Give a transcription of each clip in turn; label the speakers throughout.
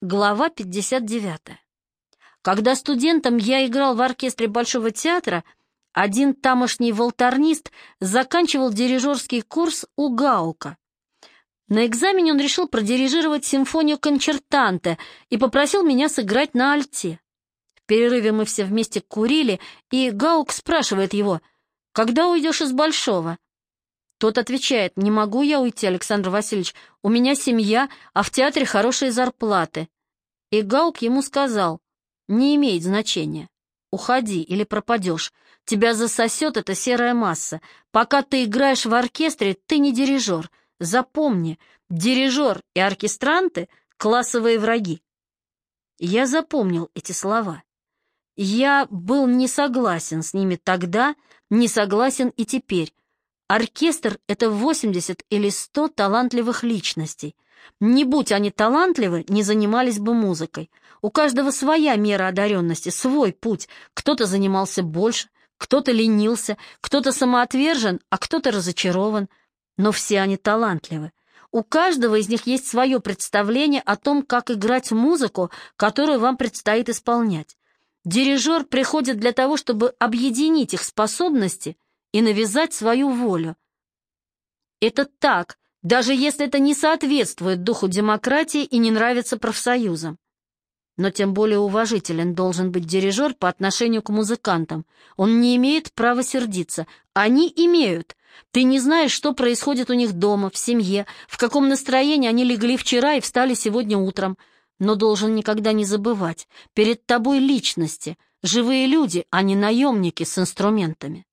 Speaker 1: Глава 59. Когда студентом я играл в оркестре Большого театра, один тамошний волторнист заканчивал дирижерский курс у Гаука. На экзамене он решил продирижировать симфонию кончертанте и попросил меня сыграть на альте. В перерыве мы все вместе курили, и Гаук спрашивает его, «Когда уйдешь из Большого?» Тот отвечает, «Не могу я уйти, Александр Васильевич, у меня семья, а в театре хорошие зарплаты». И Гаук ему сказал, «Не имеет значения. Уходи или пропадешь. Тебя засосет эта серая масса. Пока ты играешь в оркестре, ты не дирижер. Запомни, дирижер и оркестранты — классовые враги». Я запомнил эти слова. Я был не согласен с ними тогда, не согласен и теперь, Оркестр — это 80 или 100 талантливых личностей. Не будь они талантливы, не занимались бы музыкой. У каждого своя мера одаренности, свой путь. Кто-то занимался больше, кто-то ленился, кто-то самоотвержен, а кто-то разочарован. Но все они талантливы. У каждого из них есть свое представление о том, как играть музыку, которую вам предстоит исполнять. Дирижер приходит для того, чтобы объединить их способности — и навязать свою волю. Это так, даже если это не соответствует духу демократии и не нравится профсоюзам. Но тем более уважителен должен быть дирижер по отношению к музыкантам. Он не имеет права сердиться. Они имеют. Ты не знаешь, что происходит у них дома, в семье, в каком настроении они легли вчера и встали сегодня утром. Но должен никогда не забывать, перед тобой личности, живые люди, а не наемники с инструментами.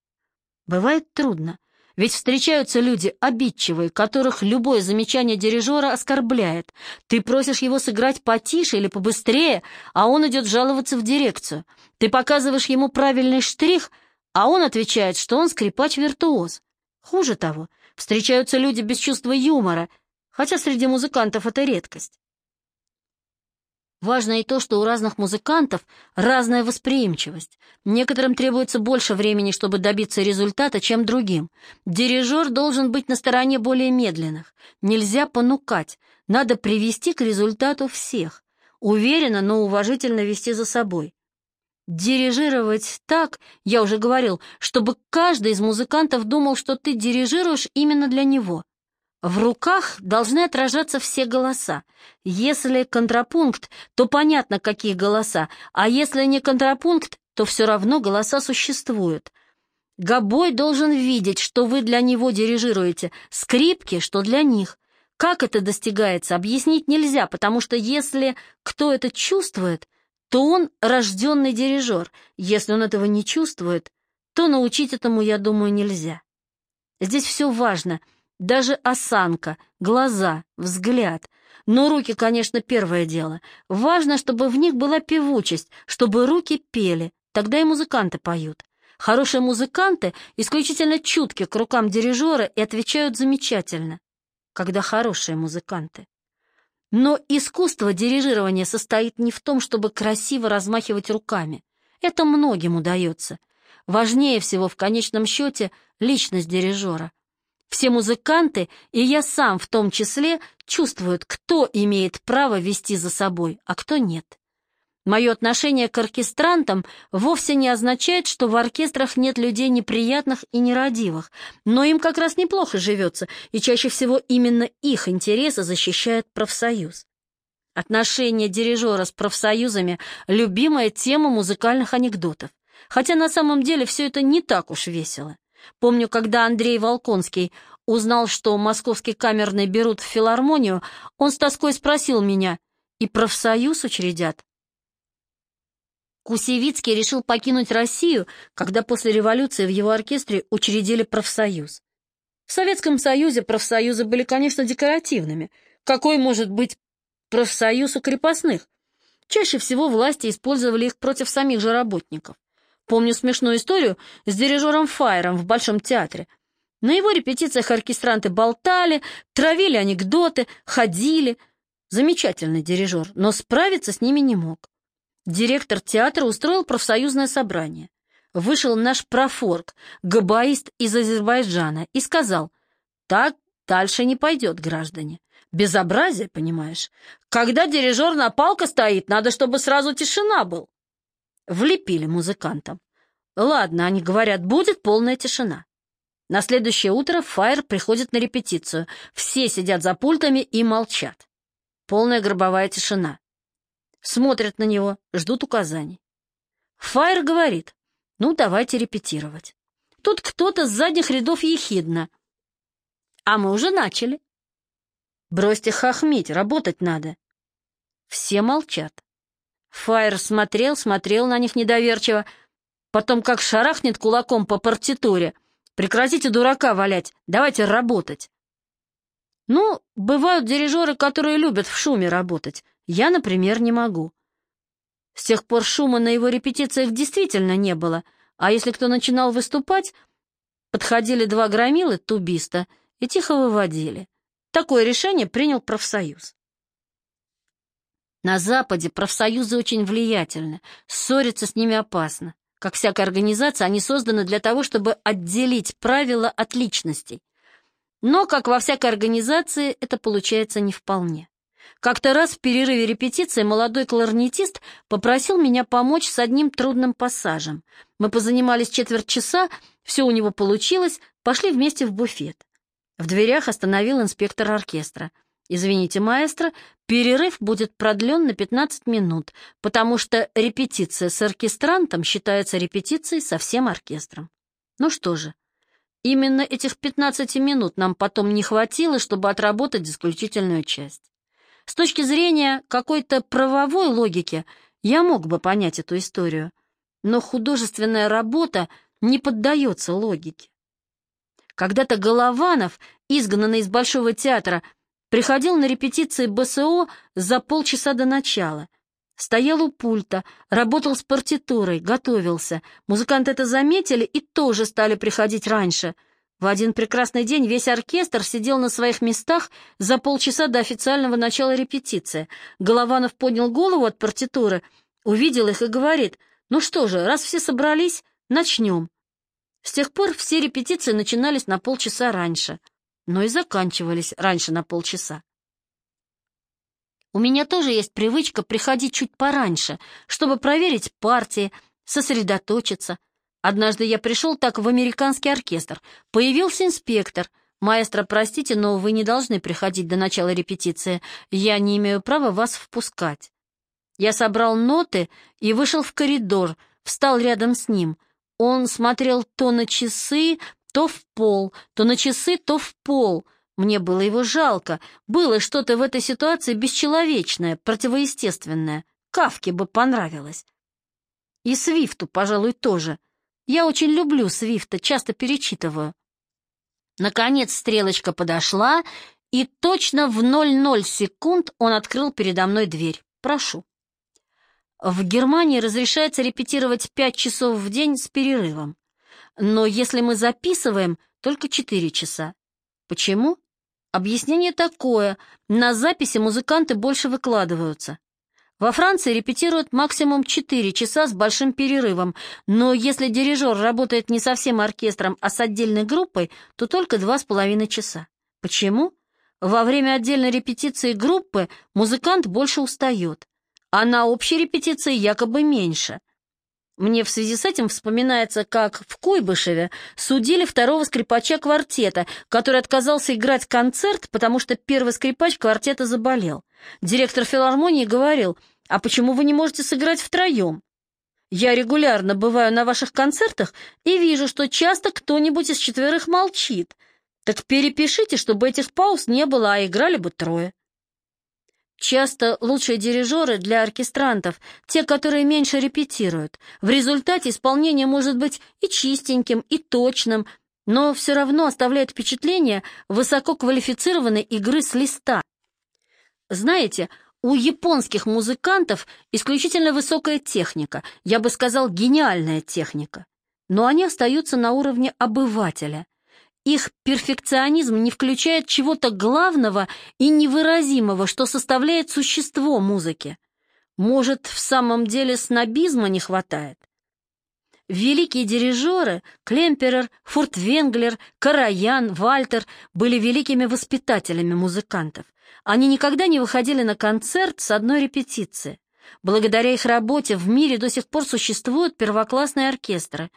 Speaker 1: Бывает трудно, ведь встречаются люди обидчивые, которых любое замечание дирижера оскорбляет. Ты просишь его сыграть потише или побыстрее, а он идет жаловаться в дирекцию. Ты показываешь ему правильный штрих, а он отвечает, что он скрипач-виртуоз. Хуже того, встречаются люди без чувства юмора, хотя среди музыкантов это редкость. Важно и то, что у разных музыкантов разная восприимчивость. Некоторым требуется больше времени, чтобы добиться результата, чем другим. Дирижер должен быть на стороне более медленных. Нельзя понукать, надо привести к результату всех. Уверенно, но уважительно вести за собой. Дирижировать так, я уже говорил, чтобы каждый из музыкантов думал, что ты дирижируешь именно для него — в руках должны отражаться все голоса. Если контрапункт, то понятно, какие голоса, а если не контрапункт, то все равно голоса существуют. Гобой должен видеть, что вы для него дирижируете, скрипки, что для них. Как это достигается, объяснить нельзя, потому что если кто это чувствует, то он рожденный дирижер. Если он этого не чувствует, то научить этому, я думаю, нельзя. Здесь все важно — даже осанка, глаза, взгляд. Но руки, конечно, первое дело. Важно, чтобы в них была певучесть, чтобы руки пели, тогда и музыканты поют. Хорошие музыканты исключительно чутки к рукам дирижера и отвечают замечательно, когда хорошие музыканты. Но искусство дирижирования состоит не в том, чтобы красиво размахивать руками. Это многим удается. Важнее всего в конечном счете личность дирижера. Все музыканты, и я сам в том числе, чувствуют, кто имеет право вести за собой, а кто нет. Мое отношение к оркестрантам вовсе не означает, что в оркестрах нет людей неприятных и нерадивых, но им как раз неплохо живется, и чаще всего именно их интересы защищает профсоюз. Отношения дирижера с профсоюзами – любимая тема музыкальных анекдотов, хотя на самом деле все это не так уж весело. Помню, когда Андрей Волконский узнал, что московский камерный берут в филармонию, он с тоской спросил меня, и профсоюз учредят? Кусевицкий решил покинуть Россию, когда после революции в его оркестре учредили профсоюз. В Советском Союзе профсоюзы были, конечно, декоративными. Какой может быть профсоюз у крепостных? Чаще всего власти использовали их против самих же работников. Помню смешную историю с дирижером Файером в Большом театре. На его репетициях оркестранты болтали, травили анекдоты, ходили. Замечательный дирижер, но справиться с ними не мог. Директор театра устроил профсоюзное собрание. Вышел наш профорг, габаист из Азербайджана, и сказал, «Так дальше не пойдет, граждане. Безобразие, понимаешь? Когда дирижерная палка стоит, надо, чтобы сразу тишина был. Влепили музыкантам. Ладно, они говорят, будет полная тишина. На следующее утро Фаер приходит на репетицию. Все сидят за пультами и молчат. Полная гробовая тишина. Смотрят на него, ждут указаний. Фаер говорит, ну, давайте репетировать. Тут кто-то с задних рядов ехидно. А мы уже начали. Бросьте хохмить, работать надо. Все молчат. Фаер смотрел, смотрел на них недоверчиво, потом как шарахнет кулаком по партитуре. Прекратите дурака валять, давайте работать. Ну, бывают дирижеры, которые любят в шуме работать. Я, например, не могу. С тех пор шума на его репетициях действительно не было, а если кто начинал выступать, подходили два громилы тубиста и тихо выводили. Такое решение принял профсоюз. На Западе профсоюзы очень влиятельны, ссориться с ними опасно. Как всякая организация, они созданы для того, чтобы отделить правила от личностей. Но, как во всякой организации, это получается не вполне. Как-то раз в перерыве репетиции молодой кларнетист попросил меня помочь с одним трудным пассажем. Мы позанимались четверть часа, все у него получилось, пошли вместе в буфет. В дверях остановил инспектор оркестра. «Извините, маэстро, перерыв будет продлен на 15 минут, потому что репетиция с оркестрантом считается репетицией со всем оркестром». Ну что же, именно этих 15 минут нам потом не хватило, чтобы отработать исключительную часть. С точки зрения какой-то правовой логики я мог бы понять эту историю, но художественная работа не поддается логике. Когда-то Голованов, изгнанный из Большого театра, приходил на репетиции БСО за полчаса до начала. Стоял у пульта, работал с партитурой, готовился. Музыканты это заметили и тоже стали приходить раньше — в один прекрасный день весь оркестр сидел на своих местах за полчаса до официального начала репетиции. Голованов поднял голову от партитуры, увидел их и говорит, «Ну что же, раз все собрались, начнем». С тех пор все репетиции начинались на полчаса раньше, но и заканчивались раньше на полчаса. У меня тоже есть привычка приходить чуть пораньше, чтобы проверить партии, сосредоточиться, Однажды я пришел так в американский оркестр. Появился инспектор. «Маэстро, простите, но вы не должны приходить до начала репетиции. Я не имею права вас впускать». Я собрал ноты и вышел в коридор, встал рядом с ним. Он смотрел то на часы, то в пол, то на часы, то в пол. Мне было его жалко. Было что-то в этой ситуации бесчеловечное, противоестественное. Кавке бы понравилось. И Свифту, пожалуй, тоже. Я очень люблю Свифта, часто перечитываю. Наконец стрелочка подошла, и точно в 00 секунд он открыл передо мной дверь. Прошу. В Германии разрешается репетировать 5 часов в день с перерывом. Но если мы записываем, только 4 часа. Почему? Объяснение такое. На записи музыканты больше выкладываются. Во Франции репетируют максимум 4 часа с большим перерывом, но если дирижер работает не со всем оркестром, а с отдельной группой, то только 2,5 часа. Почему? Во время отдельной репетиции группы музыкант больше устает, а на общей репетиции якобы меньше. Мне в связи с этим вспоминается, как в Куйбышеве судили второго скрипача квартета, который отказался играть концерт, потому что первый скрипач квартета заболел. Директор филармонии говорил, а почему вы не можете сыграть втроем? Я регулярно бываю на ваших концертах и вижу, что часто кто-нибудь из четверых молчит. Так перепишите, чтобы этих пауз не было, а играли бы трое. Часто лучшие дирижеры для оркестрантов — те, которые меньше репетируют. В результате исполнение может быть и чистеньким, и точным, но все равно оставляет впечатление высококвалифицированной игры с листа. Знаете, у японских музыкантов исключительно высокая техника, я бы сказал, гениальная техника. Но они остаются на уровне обывателя — их перфекционизм не включает чего-то главного и невыразимого, что составляет существо музыки. Может, в самом деле снобизма не хватает? Великие дирижеры Клемперер, Фуртвенглер, Караян, Вальтер были великими воспитателями музыкантов. Они никогда не выходили на концерт с одной репетиции. Благодаря их работе в мире до сих пор существуют первоклассные оркестры.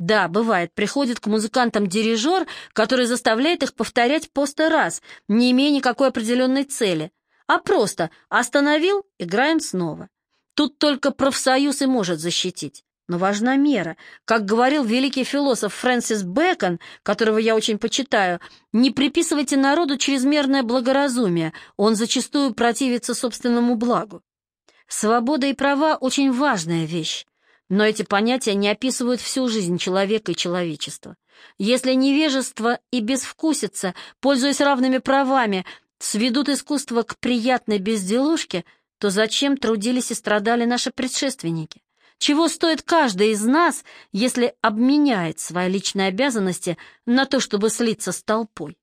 Speaker 1: Да, бывает, приходит к музыкантам дирижер, который заставляет их повторять по сто раз, не имея никакой определенной цели, а просто остановил, играем снова. Тут только профсоюз и может защитить. Но важна мера. Как говорил великий философ Фрэнсис Бэкон, которого я очень почитаю, не приписывайте народу чрезмерное благоразумие, он зачастую противится собственному благу. Свобода и права – очень важная вещь, но эти понятия не описывают всю жизнь человека и человечества. Если невежество и безвкусица, пользуясь равными правами, сведут искусство к приятной безделушке, то зачем трудились и страдали наши предшественники? Чего стоит каждый из нас, если обменяет свои личные обязанности на то, чтобы слиться с толпой?